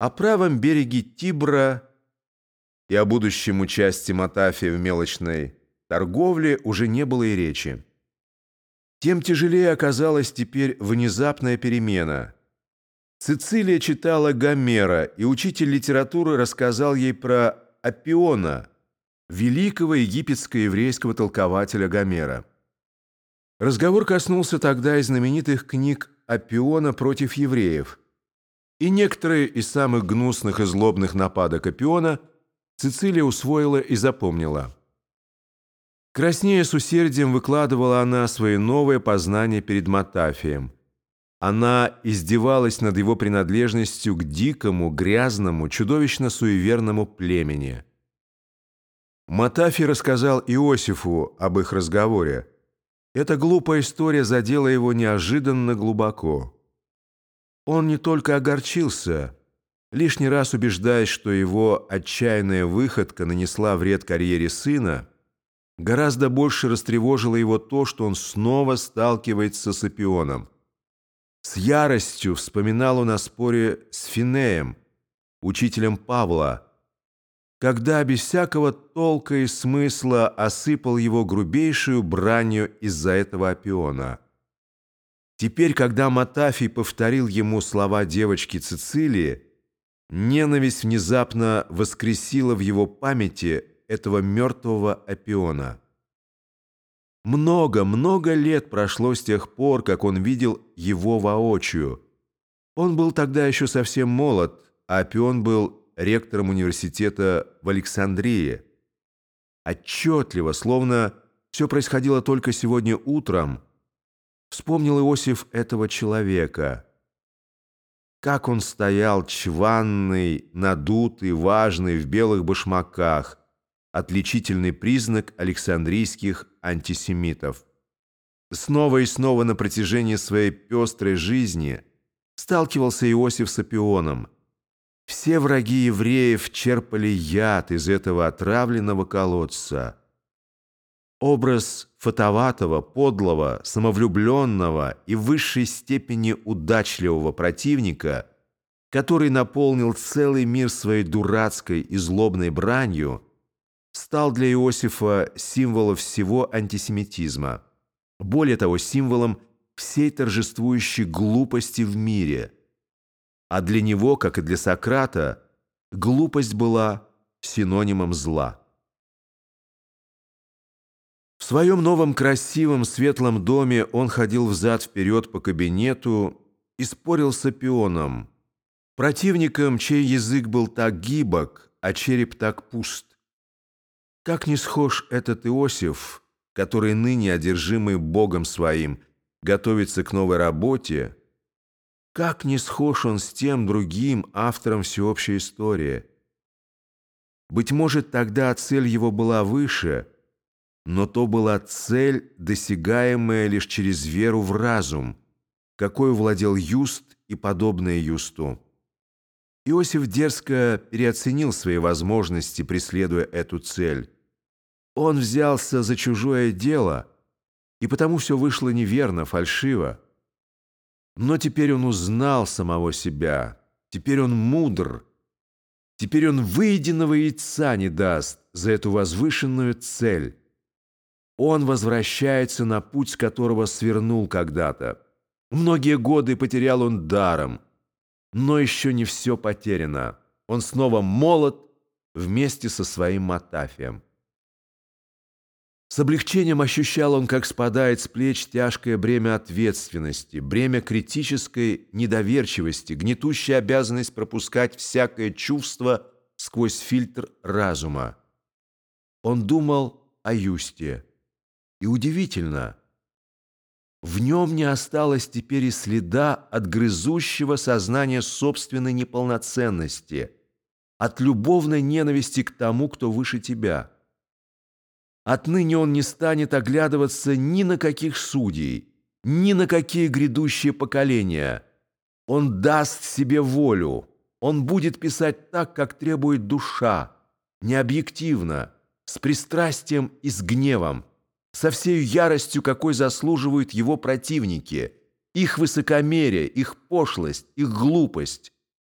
О правом береге Тибра и о будущем участии Матафия в мелочной торговле уже не было и речи. Тем тяжелее оказалась теперь внезапная перемена. Цицилия читала Гомера, и учитель литературы рассказал ей про Апиона, великого египетско-еврейского толкователя Гомера. Разговор коснулся тогда и знаменитых книг Апиона против евреев. И некоторые из самых гнусных и злобных нападок Апиона Цицилия усвоила и запомнила. Краснея с усердием выкладывала она свои новые познания перед Матафием. Она издевалась над его принадлежностью к дикому, грязному, чудовищно суеверному племени. Матафий рассказал Иосифу об их разговоре. Эта глупая история задела его неожиданно глубоко. Он не только огорчился, лишний раз убеждаясь, что его отчаянная выходка нанесла вред карьере сына, гораздо больше растревожило его то, что он снова сталкивается с Апионом. С яростью вспоминал он о споре с Финеем, учителем Павла, когда без всякого толка и смысла осыпал его грубейшую бранью из-за этого опиона. Теперь, когда Матафий повторил ему слова девочки Цицилии, ненависть внезапно воскресила в его памяти этого мертвого опиона. Много, много лет прошло с тех пор, как он видел его воочию. Он был тогда еще совсем молод, а опион был ректором университета в Александрии. Отчетливо, словно все происходило только сегодня утром, вспомнил Иосиф этого человека. Как он стоял, чванный, надутый, важный, в белых башмаках, отличительный признак александрийских антисемитов. Снова и снова на протяжении своей пестрой жизни сталкивался Иосиф с Апионом – все враги евреев черпали яд из этого отравленного колодца. Образ фотоватого, подлого, самовлюбленного и в высшей степени удачливого противника, который наполнил целый мир своей дурацкой и злобной бранью, стал для Иосифа символом всего антисемитизма. Более того, символом всей торжествующей глупости в мире – а для него, как и для Сократа, глупость была синонимом зла. Своем новом красивом светлом доме он ходил взад-вперед по кабинету и спорил с опионом, противником, чей язык был так гибок, а череп так пуст. Как не схож этот Иосиф, который ныне, одержимый Богом своим, готовится к новой работе, как не схож он с тем другим автором всеобщей истории. Быть может, тогда цель его была выше, но то была цель, досягаемая лишь через веру в разум, какой владел Юст и подобные Юсту. Иосиф дерзко переоценил свои возможности, преследуя эту цель. Он взялся за чужое дело, и потому все вышло неверно, фальшиво. Но теперь он узнал самого себя, теперь он мудр, теперь он выеденного яйца не даст за эту возвышенную цель. Он возвращается на путь, с которого свернул когда-то. Многие годы потерял он даром, но еще не все потеряно. Он снова молод вместе со своим Матафием. С облегчением ощущал он, как спадает с плеч тяжкое бремя ответственности, бремя критической недоверчивости, гнетущая обязанность пропускать всякое чувство сквозь фильтр разума. Он думал о Юсте. И удивительно, в нем не осталось теперь и следа от грызущего сознания собственной неполноценности, от любовной ненависти к тому, кто выше тебя – Отныне он не станет оглядываться ни на каких судей, ни на какие грядущие поколения. Он даст себе волю. Он будет писать так, как требует душа, необъективно, с пристрастием и с гневом, со всей яростью, какой заслуживают его противники, их высокомерие, их пошлость, их глупость.